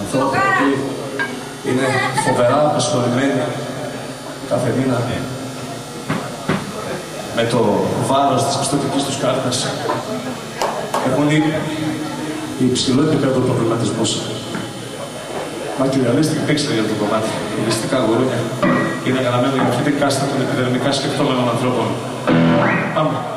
ανθρώπων που είναι φοβερά απασχολημένοι καθεμήνα με το βάρος της πιστοτικής τους κάρτας. Έχουν υψηλό επίπεδο προβληματισμούς. Materialistic pixel για το κομμάτι. Ληστικά γουρούνια. Είναι γραμμένο για αυτή την κάστα των επιδερμικά σκεφτόμενων ανθρώπων. Πάμε.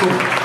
Jesús.